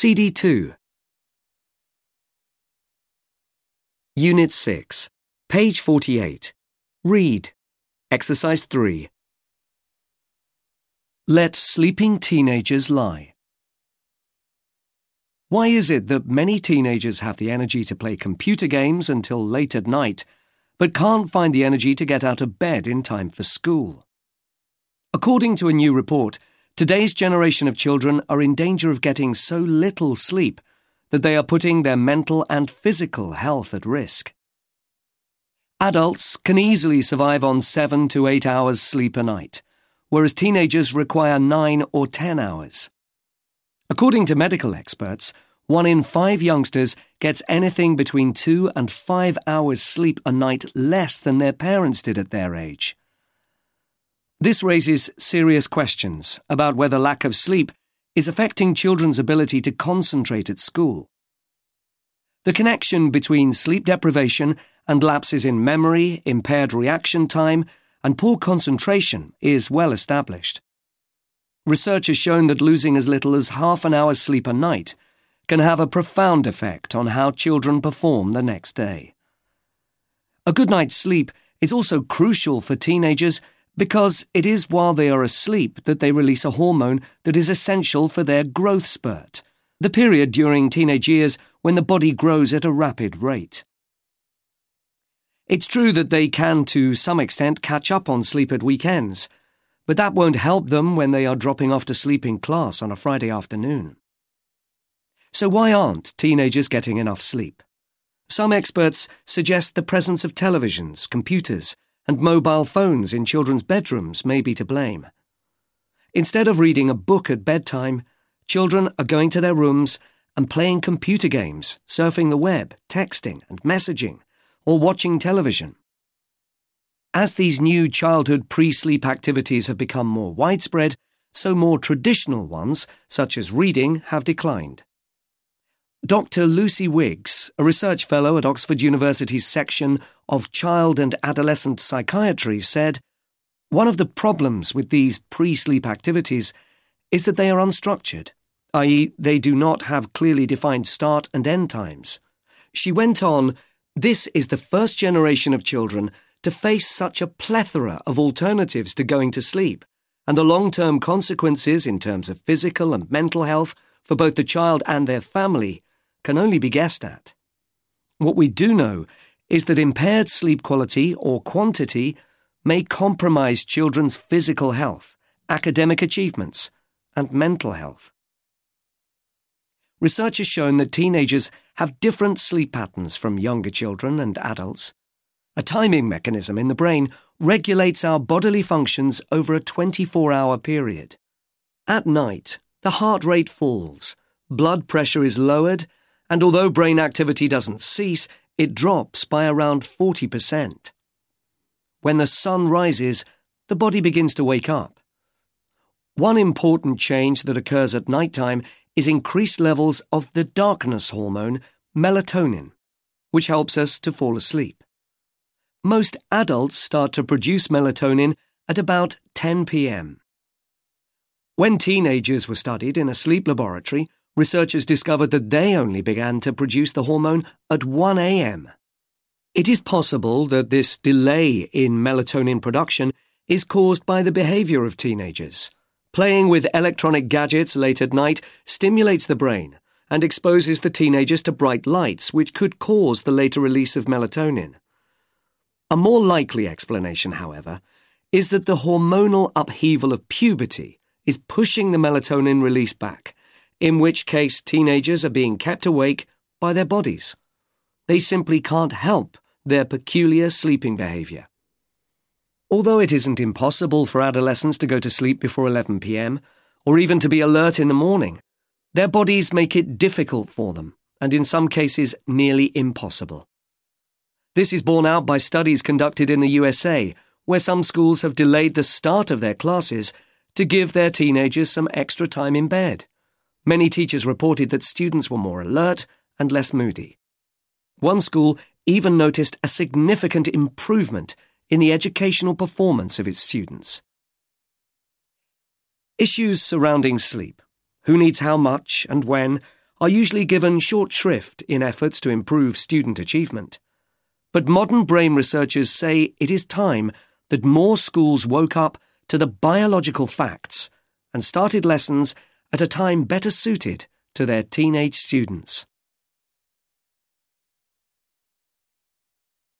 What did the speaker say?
CD 2. Unit 6, page 48. Read. Exercise 3. Let sleeping teenagers lie. Why is it that many teenagers have the energy to play computer games until late at night, but can't find the energy to get out of bed in time for school? According to a new report, today's generation of children are in danger of getting so little sleep that they are putting their mental and physical health at risk. Adults can easily survive on 7 to 8 hours sleep a night, whereas teenagers require 9 or 10 hours. According to medical experts, one in five youngsters gets anything between two and five hours sleep a night less than their parents did at their age. This raises serious questions about whether lack of sleep is affecting children's ability to concentrate at school. The connection between sleep deprivation and lapses in memory, impaired reaction time, and poor concentration is well established. Research has shown that losing as little as half an hour's sleep a night can have a profound effect on how children perform the next day. A good night's sleep is also crucial for teenagers because it is while they are asleep that they release a hormone that is essential for their growth spurt, the period during teenage years when the body grows at a rapid rate. It's true that they can, to some extent, catch up on sleep at weekends, but that won't help them when they are dropping off to sleep in class on a Friday afternoon. So, why aren't teenagers getting enough sleep? Some experts suggest the presence of televisions, computers, and mobile phones in children's bedrooms may be to blame. Instead of reading a book at bedtime, children are going to their rooms and playing computer games, surfing the web, texting and messaging, or watching television. As these new childhood pre sleep activities have become more widespread, so more traditional ones, such as reading, have declined. Dr. Lucy Wiggs, a research fellow at Oxford University's section of child and adolescent psychiatry, said One of the problems with these pre sleep activities is that they are unstructured, i.e., they do not have clearly defined start and end times. She went on This is the first generation of children to face such a plethora of alternatives to going to sleep, and the long term consequences in terms of physical and mental health for both the child and their family can only be guessed at. What we do know is that impaired sleep quality or quantity may compromise children's physical health, academic achievements, and mental health. Research has shown that teenagers have different sleep patterns from younger children and adults. A timing mechanism in the brain regulates our bodily functions over a 24 hour period. At night, the heart rate falls, blood pressure is lowered, and although brain activity doesn't cease, it drops by around 40%. When the sun rises, the body begins to wake up. One important change that occurs at night time is increased levels of the darkness hormone, melatonin, which helps us to fall asleep. Most adults start to produce melatonin at about 10 p.m. When teenagers were studied in a sleep laboratory, researchers discovered that they only began to produce the hormone at 1 a.m. It is possible that this delay in melatonin production is caused by the behavior of teenagers. Playing with electronic gadgets late at night stimulates the brain and exposes the teenagers to bright lights, which could cause the later release of melatonin. A more likely explanation, however, is that the hormonal upheaval of puberty is pushing the melatonin release back in which case teenagers are being kept awake by their bodies. They simply can't help their peculiar sleeping behavior. Although it isn't impossible for adolescents to go to sleep before 11 pm, or even to be alert in the morning, their bodies make it difficult for them, and in some cases, nearly impossible. This is borne out by studies conducted in the USA, where some schools have delayed the start of their classes to give their teenagers some extra time in bed. Many teachers reported that students were more alert and less moody. One school even noticed a significant improvement in the educational performance of its students. Issues surrounding sleep, who needs how much and when, are usually given short shrift in efforts to improve student achievement. But modern brain researchers say it is time that more schools woke up to the biological facts and started lessons at a time better suited to their teenage students.